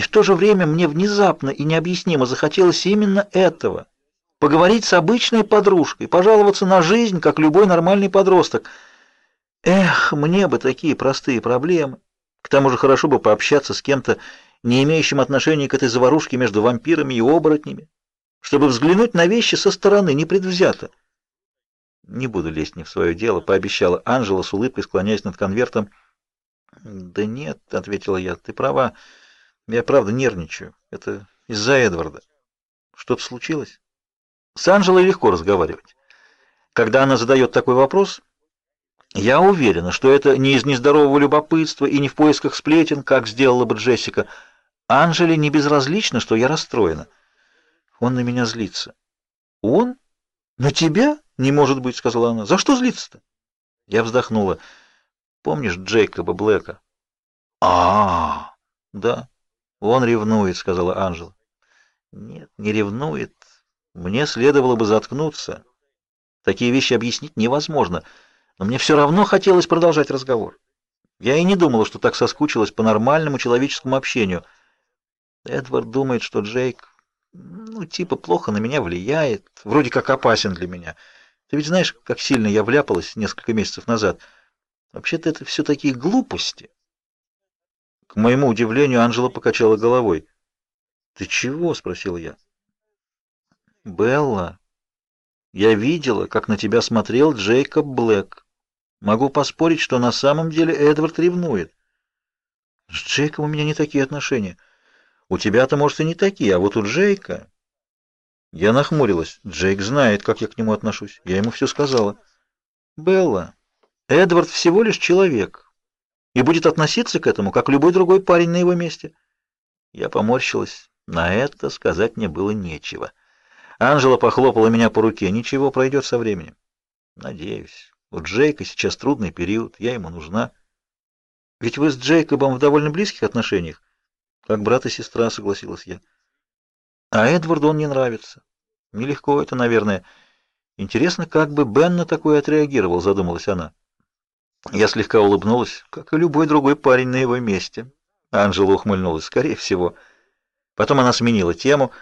И в то же время мне внезапно и необъяснимо захотелось именно этого — поговорить с обычной подружкой, пожаловаться на жизнь, как любой нормальный подросток. Эх, мне бы такие простые проблемы. К тому же хорошо бы пообщаться с кем-то, не имеющим отношения к этой заварушке между вампирами и оборотнями, чтобы взглянуть на вещи со стороны, непредвзято. «Не буду лезть не в свое дело», — пообещала Анжела с улыбкой, склоняясь над конвертом. «Да нет», — ответила я, — «ты права. Я правда нервничаю. Это из-за Эдварда. Что-то случилось?» С Анжелой легко разговаривать. Когда она задает такой вопрос, я уверена, что это не из нездорового любопытства и не в поисках сплетен, как сделала бы Джессика. Анжеле не безразлично, что я расстроена. Он на меня злится. Он? На тебя? Не может быть, сказала она. За что злиться-то? Я вздохнула. Помнишь Джейкоба Блэка? А, -а, -а да. Он ревнует, сказала Анжела. Нет, не ревнует. Мне следовало бы заткнуться. Такие вещи объяснить невозможно, но мне все равно хотелось продолжать разговор. Я и не думала, что так соскучилась по нормальному человеческому общению. Эдвард думает, что Джейк, ну, типа, плохо на меня влияет, вроде как опасен для меня. Ты ведь знаешь, как сильно я вляпалась несколько месяцев назад. Вообще-то это все такие глупости. К моему удивлению, Анжела покачала головой. «Ты чего?» — спросил я. «Белла, я видела, как на тебя смотрел Джейкоб Блэк. Могу поспорить, что на самом деле Эдвард ревнует. С Джейком у меня не такие отношения. У тебя-то, может, и не такие, а вот у Джейка...» Я нахмурилась. Джейк знает, как я к нему отношусь. Я ему все сказала. Белла, Эдвард всего лишь человек и будет относиться к этому, как любой другой парень на его месте. Я поморщилась. На это сказать мне было нечего. Анжела похлопала меня по руке. Ничего, пройдет со временем. Надеюсь. У Джейка сейчас трудный период, я ему нужна. Ведь вы с Джейкобом в довольно близких отношениях. Как брат и сестра, согласилась я. А Эдварду он не нравится. Нелегко это, наверное. Интересно, как бы Бен на такое отреагировал, задумалась она. Я слегка улыбнулась, как и любой другой парень на его месте. Анжела ухмыльнулась, скорее всего. Потом она сменила тему.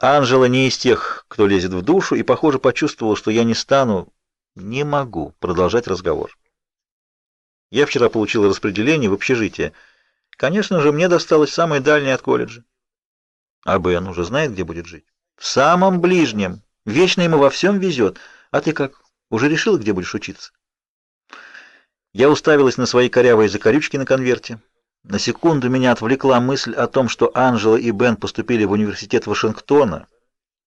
Анжела не из тех, кто лезет в душу, и, похоже, почувствовала, что я не стану, не могу продолжать разговор. Я вчера получила распределение в общежитие. Конечно же, мне досталось самое дальнее от колледжа. А Бен уже знает, где будет жить? В самом ближнем. Вечно ему во всем везет. А ты как? Уже решил, где будешь учиться? Я уставилась на свои корявые закорючки на конверте. На секунду меня отвлекла мысль о том, что Анжела и Бен поступили в университет Вашингтона.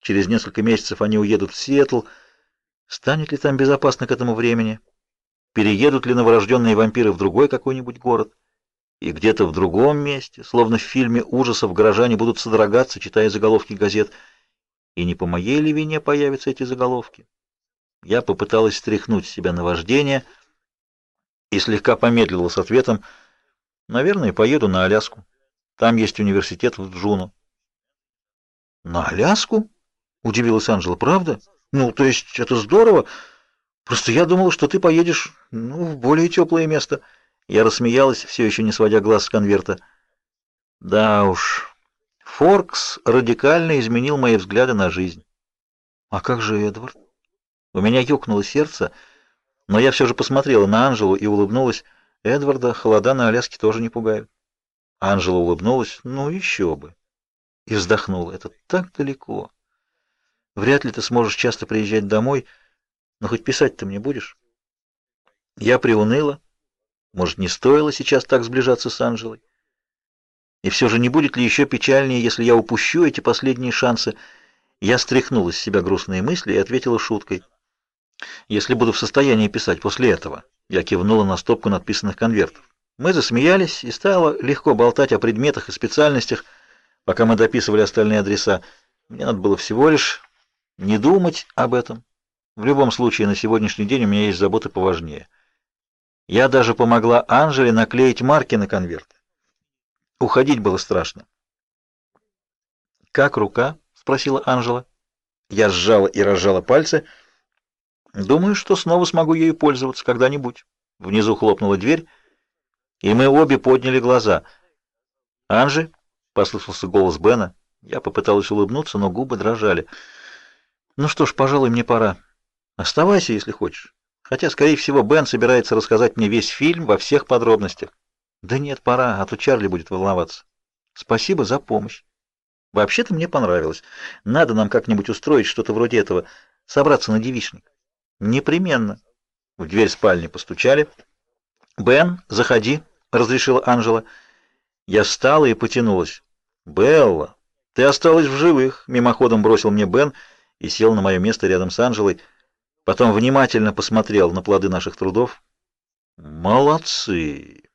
Через несколько месяцев они уедут в Сиэтл. Станет ли там безопасно к этому времени? Переедут ли новорожденные вампиры в другой какой-нибудь город? И где-то в другом месте, словно в фильме ужасов, горожане будут содрогаться, читая заголовки газет. И не по моей ли вине появятся эти заголовки? Я попыталась стряхнуть с себя наваждение и слегка помедлила с ответом. Наверное, поеду на Аляску. Там есть университет в Джуну. На Аляску? Удивилась Анжела. Правда? Ну, то есть это здорово. Просто я думала, что ты поедешь, ну, в более теплое место. Я рассмеялась, все еще не сводя глаз с конверта. Да уж, Форкс радикально изменил мои взгляды на жизнь. А как же Эдвард? У меня ёкнуло сердце, но я все же посмотрела на Анжелу и улыбнулась. Эдварда холода на Аляске тоже не пугают. Анжела улыбнулась. Ну, еще бы. И вздохнула. Это так далеко. Вряд ли ты сможешь часто приезжать домой, но хоть писать ты мне будешь? Я приуныла. Может, не стоило сейчас так сближаться с Анжелой? И все же не будет ли еще печальнее, если я упущу эти последние шансы? Я стряхнула с себя грустные мысли и ответила шуткой. Если буду в состоянии писать после этого. Я кивнула на стопку надписанных конвертов. Мы засмеялись, и стало легко болтать о предметах и специальностях, пока мы дописывали остальные адреса. Мне надо было всего лишь не думать об этом. В любом случае, на сегодняшний день у меня есть заботы поважнее. Я даже помогла Анжеле наклеить марки на конверт. Уходить было страшно. «Как рука?» — спросила Анжела. Я сжала и разжала пальцы. «Думаю, что снова смогу ею пользоваться когда-нибудь». Внизу хлопнула дверь, и мы обе подняли глаза. «Анжи?» послышался голос Бена. Я попыталась улыбнуться, но губы дрожали. Ну что ж, пожалуй, мне пора. Оставайся, если хочешь. Хотя, скорее всего, Бен собирается рассказать мне весь фильм во всех подробностях. Да нет, пора, а то Чарли будет волноваться. Спасибо за помощь. Вообще-то мне понравилось. Надо нам как-нибудь устроить что-то вроде этого, собраться на девичник. Непременно. В дверь спальни постучали. Бен, заходи, разрешила Анжела. Я встала и потянулась. Белла, ты осталась в живых, мимоходом бросил мне Бен и сел на мое место рядом с Анжелой. Потом внимательно посмотрел на плоды наших трудов. Молодцы.